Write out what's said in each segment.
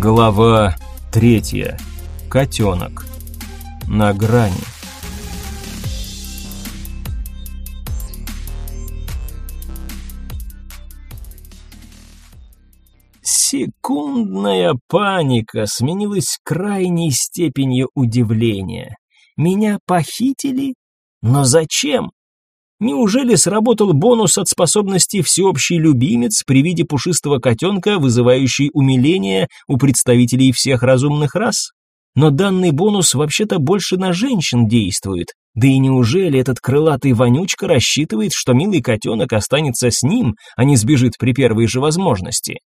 Глава третья. Котенок. На грани. Секундная паника сменилась крайней степенью удивления. Меня похитили? Но зачем? Неужели сработал бонус от способности всеобщий любимец при виде пушистого котенка, вызывающий умиление у представителей всех разумных рас? Но данный бонус вообще-то больше на женщин действует. Да и неужели этот крылатый вонючка рассчитывает, что милый котенок останется с ним, а не сбежит при первой же возможности?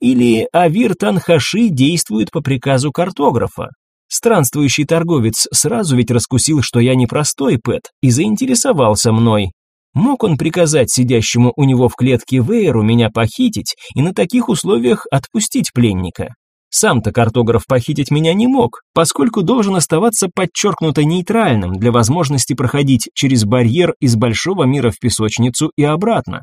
Или Авир Танхаши действует по приказу картографа? Странствующий торговец сразу ведь раскусил, что я не простой Пэт, и заинтересовался мной. Мог он приказать сидящему у него в клетке Вейеру меня похитить и на таких условиях отпустить пленника? Сам-то картограф похитить меня не мог, поскольку должен оставаться подчеркнуто нейтральным для возможности проходить через барьер из большого мира в песочницу и обратно.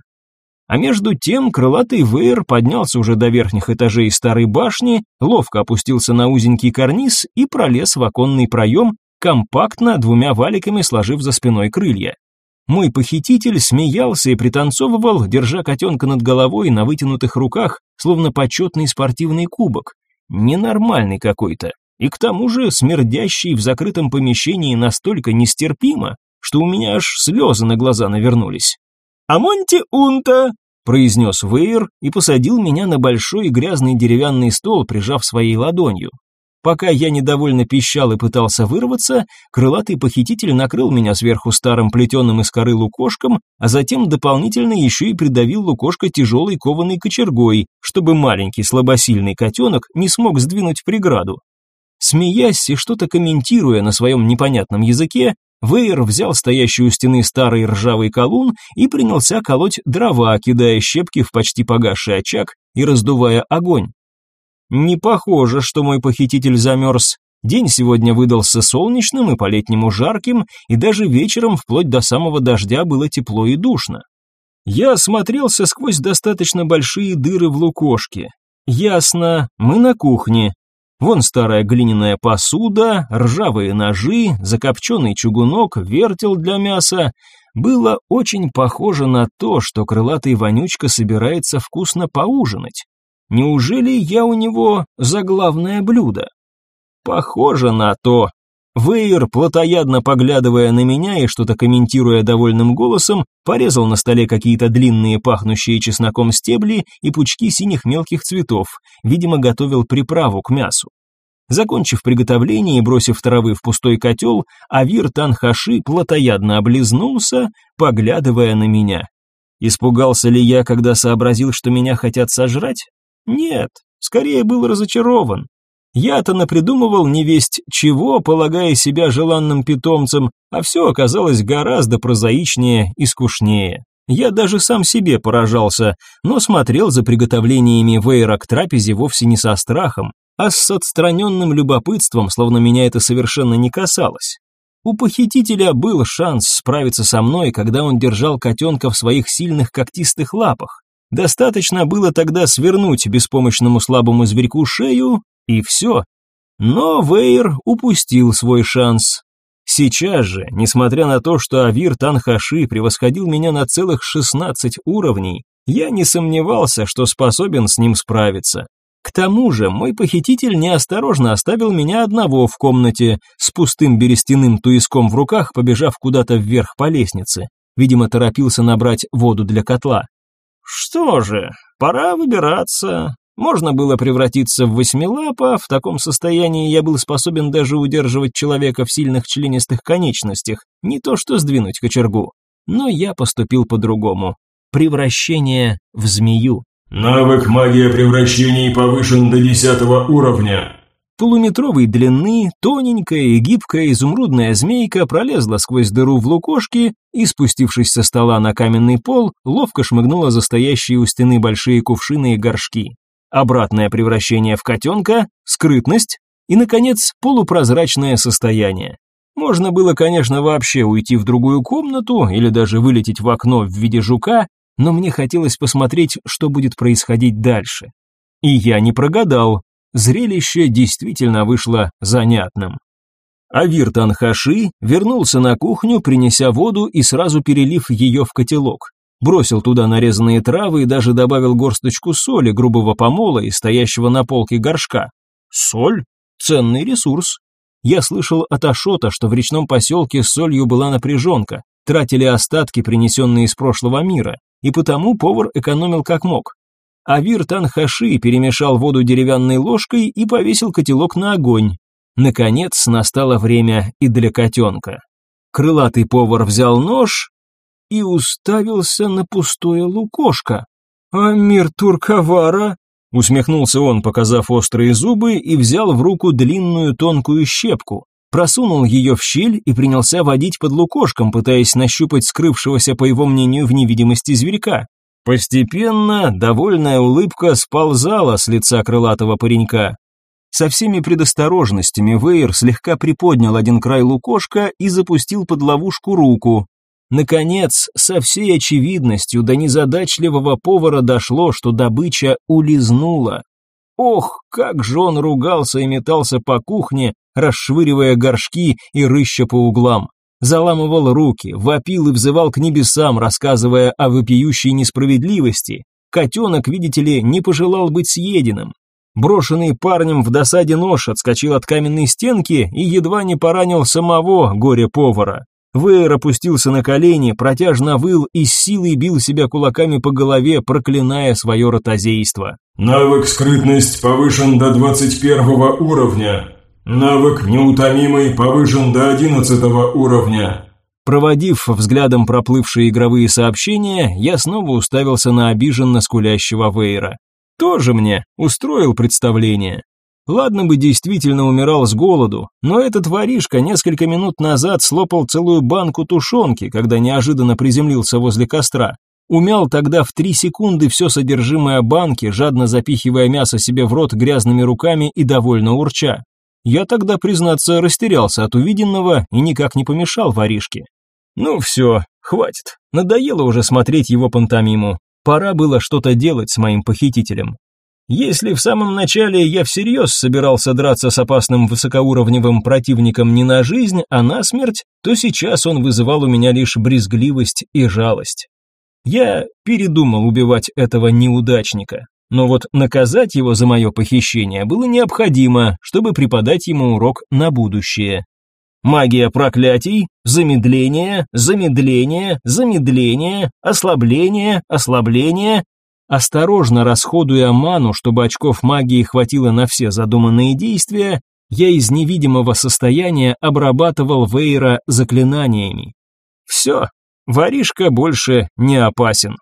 А между тем крылатый Вейер поднялся уже до верхних этажей старой башни, ловко опустился на узенький карниз и пролез в оконный проем, компактно двумя валиками сложив за спиной крылья. Мой похититель смеялся и пританцовывал, держа котенка над головой на вытянутых руках, словно почетный спортивный кубок. Ненормальный какой-то. И к тому же смердящий в закрытом помещении настолько нестерпимо, что у меня аж слезы на глаза навернулись. «Амонти унта!» – произнес Вейер и посадил меня на большой грязный деревянный стол, прижав своей ладонью. Пока я недовольно пищал и пытался вырваться, крылатый похититель накрыл меня сверху старым плетеным из коры лукошком, а затем дополнительно еще и придавил лукошко тяжелой кованой кочергой, чтобы маленький слабосильный котенок не смог сдвинуть преграду. Смеясь и что-то комментируя на своем непонятном языке, Вейер взял стоящий у стены старый ржавый колун и принялся колоть дрова, кидая щепки в почти погасший очаг и раздувая огонь. Не похоже, что мой похититель замерз. День сегодня выдался солнечным и по-летнему жарким, и даже вечером вплоть до самого дождя было тепло и душно. Я осмотрелся сквозь достаточно большие дыры в лукошке. Ясно, мы на кухне, Вон старая глиняная посуда, ржавые ножи, закопченный чугунок, вертел для мяса. Было очень похоже на то, что крылатый вонючка собирается вкусно поужинать. Неужели я у него заглавное блюдо? Похоже на то. Вейер, плотоядно поглядывая на меня и что-то комментируя довольным голосом, порезал на столе какие-то длинные пахнущие чесноком стебли и пучки синих мелких цветов, видимо, готовил приправу к мясу. Закончив приготовление и бросив травы в пустой котел, Авир Танхаши плотоядно облизнулся, поглядывая на меня. Испугался ли я, когда сообразил, что меня хотят сожрать? Нет, скорее был разочарован. Я-то напридумывал невесть чего, полагая себя желанным питомцем, а все оказалось гораздо прозаичнее и скучнее. Я даже сам себе поражался, но смотрел за приготовлениями Вейра к трапезе вовсе не со страхом, а с отстраненным любопытством, словно меня это совершенно не касалось. У похитителя был шанс справиться со мной, когда он держал котенка в своих сильных когтистых лапах. Достаточно было тогда свернуть беспомощному слабому зверьку шею, и все. Но Вейер упустил свой шанс. Сейчас же, несмотря на то, что Авир Танхаши превосходил меня на целых 16 уровней, я не сомневался, что способен с ним справиться. К тому же, мой похититель неосторожно оставил меня одного в комнате, с пустым берестяным туиском в руках, побежав куда-то вверх по лестнице. Видимо, торопился набрать воду для котла. Что же, пора выбираться. Можно было превратиться в восьмилапа, в таком состоянии я был способен даже удерживать человека в сильных членистых конечностях, не то что сдвинуть кочергу. Но я поступил по-другому. Превращение в змею. Навык магия превращений повышен до десятого уровня. Полуметровой длины, тоненькая и гибкая изумрудная змейка пролезла сквозь дыру в лукошке и, спустившись со стола на каменный пол, ловко шмыгнула за стоящие у стены большие кувшины и горшки обратное превращение в котенка, скрытность и, наконец, полупрозрачное состояние. Можно было, конечно, вообще уйти в другую комнату или даже вылететь в окно в виде жука, но мне хотелось посмотреть, что будет происходить дальше. И я не прогадал. зрелище действительно вышло занятным. Авир Танхаши вернулся на кухню, принеся воду и сразу перелив ее в котелок. Бросил туда нарезанные травы и даже добавил горсточку соли грубого помола и стоящего на полке горшка. Соль – ценный ресурс. Я слышал от Ашота, что в речном поселке с солью была напряженка, тратили остатки, принесенные из прошлого мира, и потому повар экономил как мог. Авир Танхаши перемешал воду деревянной ложкой и повесил котелок на огонь. Наконец настало время и для котенка. Крылатый повар взял нож и уставился на пустое лукошко. «Амир Турковара!» Усмехнулся он, показав острые зубы, и взял в руку длинную тонкую щепку. Просунул ее в щель и принялся водить под лукошком, пытаясь нащупать скрывшегося, по его мнению, в невидимости зверька. Постепенно довольная улыбка сползала с лица крылатого паренька. Со всеми предосторожностями Вейер слегка приподнял один край лукошка и запустил под ловушку руку. Наконец, со всей очевидностью до незадачливого повара дошло, что добыча улизнула. Ох, как же он ругался и метался по кухне, расшвыривая горшки и рыща по углам заламывал руки, вопил и взывал к небесам, рассказывая о вопиющей несправедливости. Котенок, видите ли, не пожелал быть съеденным. Брошенный парнем в досаде нож отскочил от каменной стенки и едва не поранил самого горе-повара. Вейер опустился на колени, протяжно выл и с силой бил себя кулаками по голове, проклиная свое ротозейство. «Навык скрытность повышен до 21 уровня. Навык неутомимый повышен до одиннадцатого уровня. Проводив взглядом проплывшие игровые сообщения, я снова уставился на обиженно скулящего Вейра. Тоже мне устроил представление. Ладно бы действительно умирал с голоду, но этот воришка несколько минут назад слопал целую банку тушенки, когда неожиданно приземлился возле костра. Умял тогда в три секунды все содержимое банки, жадно запихивая мясо себе в рот грязными руками и довольно урча. Я тогда, признаться, растерялся от увиденного и никак не помешал воришке. Ну все, хватит, надоело уже смотреть его пантомиму. Пора было что-то делать с моим похитителем. Если в самом начале я всерьез собирался драться с опасным высокоуровневым противником не на жизнь, а на смерть, то сейчас он вызывал у меня лишь брезгливость и жалость. Я передумал убивать этого неудачника. Но вот наказать его за мое похищение было необходимо, чтобы преподать ему урок на будущее. Магия проклятий, замедление, замедление, замедление, ослабление, ослабление. Осторожно расходуя ману, чтобы очков магии хватило на все задуманные действия, я из невидимого состояния обрабатывал Вейра заклинаниями. Все, воришка больше не опасен.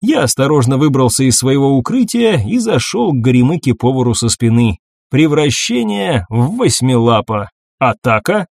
Я осторожно выбрался из своего укрытия и зашел к горемыке-повару со спины. Превращение в восьмилапа. Атака.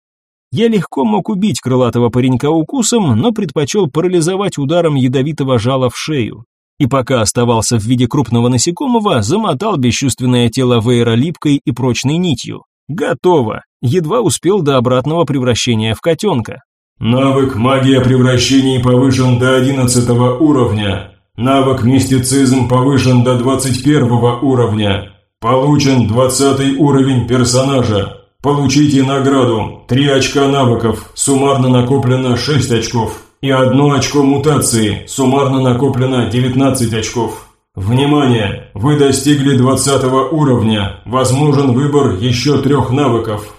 Я легко мог убить крылатого паренька укусом, но предпочел парализовать ударом ядовитого жала в шею. И пока оставался в виде крупного насекомого, замотал бесчувственное тело Вейра липкой и прочной нитью. Готово. Едва успел до обратного превращения в котенка. Навык магия превращений повышен до одиннадцатого уровня. Навык мистицизм повышен до 21 уровня. Получен 20 уровень персонажа. Получите награду. 3 очка навыков, суммарно накоплено 6 очков. И 1 очко мутации, суммарно накоплено 19 очков. Внимание! Вы достигли 20 уровня. Возможен выбор еще трех навыков.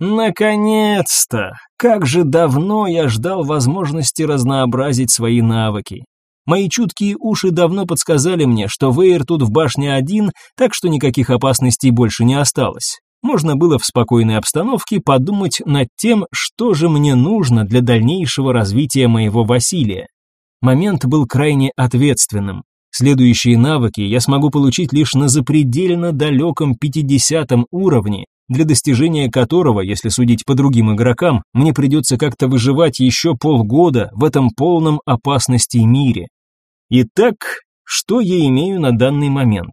Наконец-то! Как же давно я ждал возможности разнообразить свои навыки. Мои чуткие уши давно подсказали мне, что Вейер тут в башне один, так что никаких опасностей больше не осталось. Можно было в спокойной обстановке подумать над тем, что же мне нужно для дальнейшего развития моего Василия. Момент был крайне ответственным. Следующие навыки я смогу получить лишь на запредельно далеком 50 уровне, для достижения которого, если судить по другим игрокам, мне придется как-то выживать еще полгода в этом полном опасности мире. Итак, что я имею на данный момент?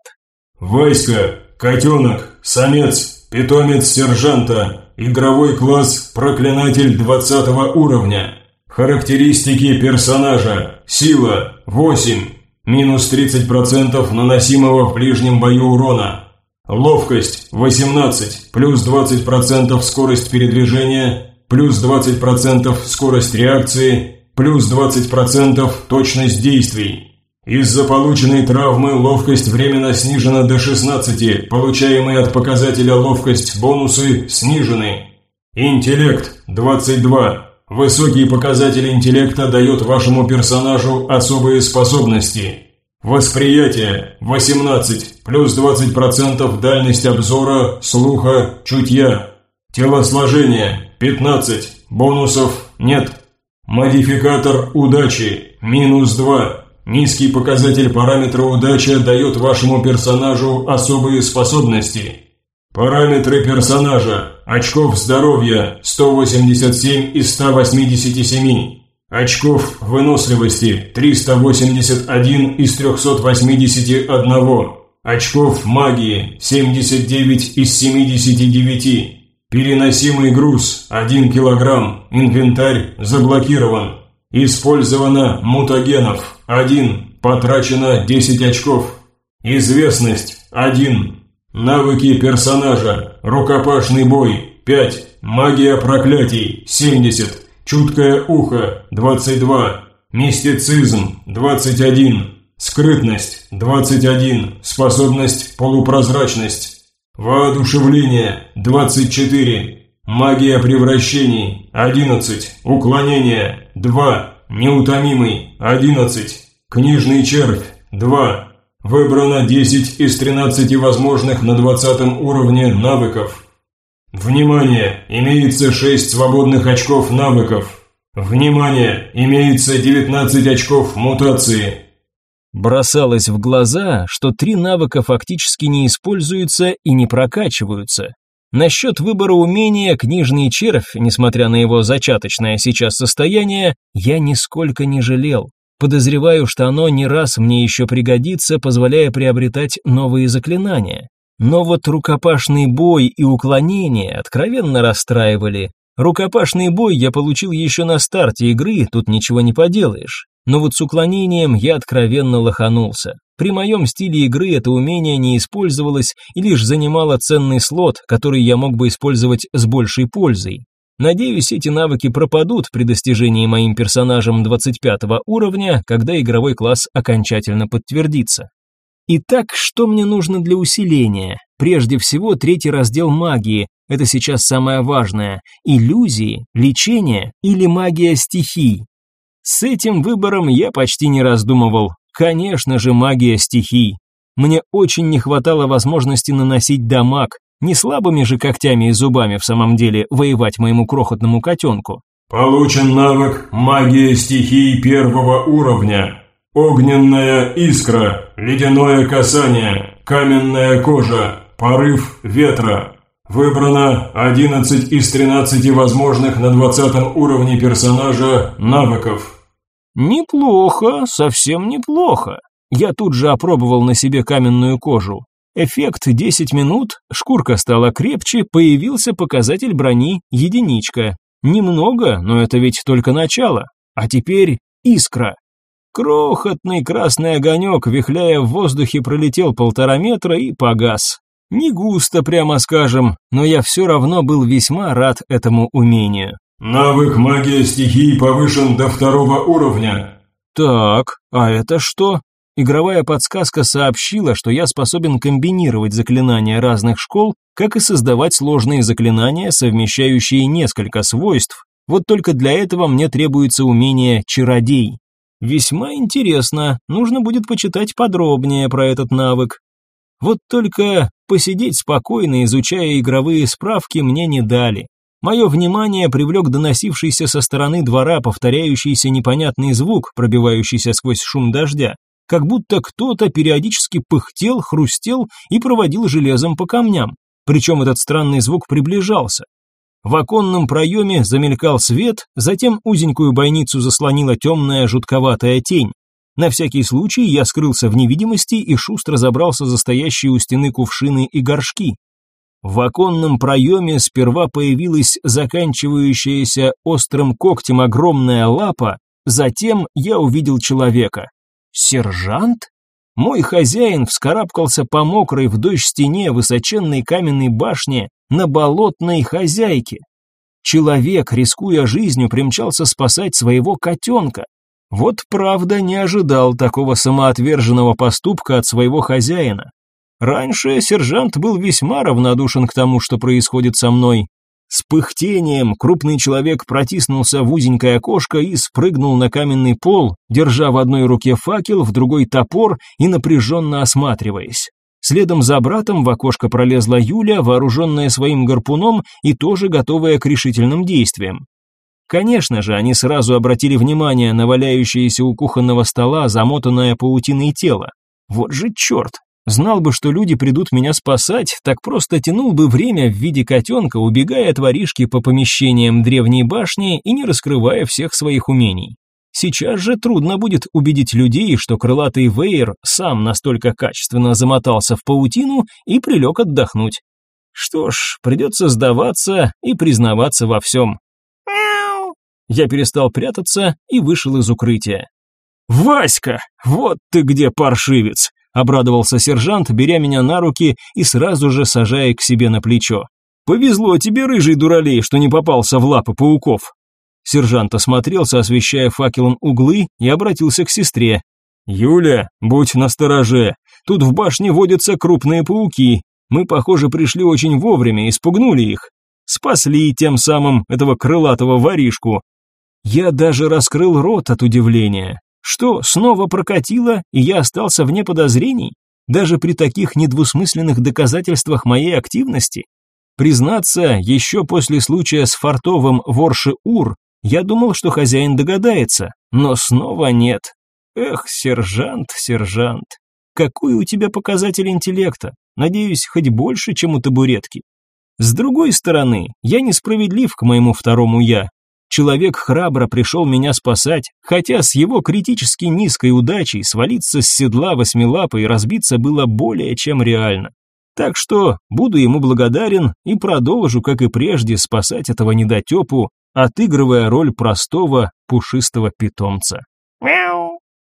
Войско, котенок, самец, питомец сержанта, игровой класс проклинатель 20 уровня. Характеристики персонажа. Сила 8, минус 30% наносимого в ближнем бою урона. Ловкость 18, плюс 20% скорость передвижения, плюс 20% скорость реакции, плюс 20% точность действий. Из-за полученной травмы ловкость временно снижена до 16, получаемые от показателя ловкость бонусы снижены. Интеллект 22. Высокий показатель интеллекта дает вашему персонажу особые способности. Восприятие 18, плюс 20% дальность обзора, слуха, чутья. Телосложение 15, бонусов нет. Модификатор удачи минус 2. Низкий показатель параметра удача дает вашему персонажу особые способности. Параметры персонажа. Очков здоровья 187 из 187. Очков выносливости 381 из 381. Очков магии 79 из 79. Переносимый груз 1 килограмм. Инвентарь заблокирован. Использовано мутагенов. 1. Потрачено 10 очков. Известность. 1. Навыки персонажа. Рукопашный бой. 5. Магия проклятий. 70. Чуткое ухо – 22, мистицизм – 21, скрытность – 21, способность. Полупрозрачность, воодушевление – 24, магия превращений – 11, уклонение – 2, неутомимый – 11, книжный червь – 2, выбрано 10 из 13 возможных на 20 уровне навыков – Внимание! Имеется 6 свободных очков навыков. Внимание! Имеется 19 очков мутации. Бросалось в глаза, что три навыка фактически не используются и не прокачиваются. Насчет выбора умения книжный червь, несмотря на его зачаточное сейчас состояние, я нисколько не жалел. Подозреваю, что оно не раз мне еще пригодится, позволяя приобретать новые заклинания. Но вот рукопашный бой и уклонение откровенно расстраивали. Рукопашный бой я получил еще на старте игры, тут ничего не поделаешь. Но вот с уклонением я откровенно лоханулся. При моем стиле игры это умение не использовалось и лишь занимало ценный слот, который я мог бы использовать с большей пользой. Надеюсь, эти навыки пропадут при достижении моим персонажем 25 уровня, когда игровой класс окончательно подтвердится. Итак, что мне нужно для усиления? Прежде всего, третий раздел магии. Это сейчас самое важное. Иллюзии, лечение или магия стихий. С этим выбором я почти не раздумывал. Конечно же, магия стихий. Мне очень не хватало возможности наносить дамаг. Не слабыми же когтями и зубами в самом деле воевать моему крохотному котенку. Получен навык магия стихий первого уровня. Огненная искра, ледяное касание, каменная кожа, порыв ветра. Выбрано 11 из 13 возможных на 20 уровне персонажа навыков. Неплохо, совсем неплохо. Я тут же опробовал на себе каменную кожу. Эффект 10 минут, шкурка стала крепче, появился показатель брони единичка. Немного, но это ведь только начало. А теперь искра. Крохотный красный огонек, вихляя в воздухе, пролетел полтора метра и погас. Не густо, прямо скажем, но я все равно был весьма рад этому умению. Навык магия стихий повышен до второго уровня. Так, а это что? Игровая подсказка сообщила, что я способен комбинировать заклинания разных школ, как и создавать сложные заклинания, совмещающие несколько свойств. Вот только для этого мне требуется умение чародей. Весьма интересно, нужно будет почитать подробнее про этот навык. Вот только посидеть спокойно, изучая игровые справки, мне не дали. Мое внимание привлек доносившийся со стороны двора повторяющийся непонятный звук, пробивающийся сквозь шум дождя, как будто кто-то периодически пыхтел, хрустел и проводил железом по камням. Причем этот странный звук приближался. В оконном проеме замелькал свет, затем узенькую бойницу заслонила темная жутковатая тень. На всякий случай я скрылся в невидимости и шустро забрался за стоящие у стены кувшины и горшки. В оконном проеме сперва появилась заканчивающаяся острым когтем огромная лапа, затем я увидел человека. Сержант? Мой хозяин вскарабкался по мокрой в дождь стене высоченной каменной башни на болотной хозяйке. Человек, рискуя жизнью, примчался спасать своего котенка. Вот правда не ожидал такого самоотверженного поступка от своего хозяина. Раньше сержант был весьма равнодушен к тому, что происходит со мной. С пыхтением крупный человек протиснулся в узенькое окошко и спрыгнул на каменный пол, держа в одной руке факел, в другой топор и напряженно осматриваясь. Следом за братом в окошко пролезла Юля, вооруженная своим гарпуном и тоже готовая к решительным действиям. Конечно же, они сразу обратили внимание на валяющееся у кухонного стола замотанное паутиной тело. Вот же черт, Знал бы, что люди придут меня спасать, так просто тянул бы время в виде котенка, убегая от воришки по помещениям древней башни и не раскрывая всех своих умений. Сейчас же трудно будет убедить людей, что крылатый Вейер сам настолько качественно замотался в паутину и прилег отдохнуть. Что ж, придется сдаваться и признаваться во всем. Я перестал прятаться и вышел из укрытия. «Васька, вот ты где, паршивец!» Обрадовался сержант, беря меня на руки и сразу же сажая к себе на плечо. «Повезло тебе, рыжий дуралей, что не попался в лапы пауков». Сержант осмотрелся, освещая факелом углы, и обратился к сестре. «Юля, будь настороже, тут в башне водятся крупные пауки. Мы, похоже, пришли очень вовремя и спугнули их. Спасли тем самым этого крылатого воришку». Я даже раскрыл рот от удивления. Что, снова прокатило, и я остался вне подозрений? Даже при таких недвусмысленных доказательствах моей активности? Признаться, еще после случая с фартовым Ворши-Ур, я думал, что хозяин догадается, но снова нет. Эх, сержант, сержант, какой у тебя показатель интеллекта? Надеюсь, хоть больше, чем у табуретки. С другой стороны, я несправедлив к моему второму «я». Человек храбро пришел меня спасать, хотя с его критически низкой удачей свалиться с седла восьмилапа и разбиться было более чем реально. Так что буду ему благодарен и продолжу, как и прежде, спасать этого недотепу, отыгрывая роль простого пушистого питомца. «Мяу!»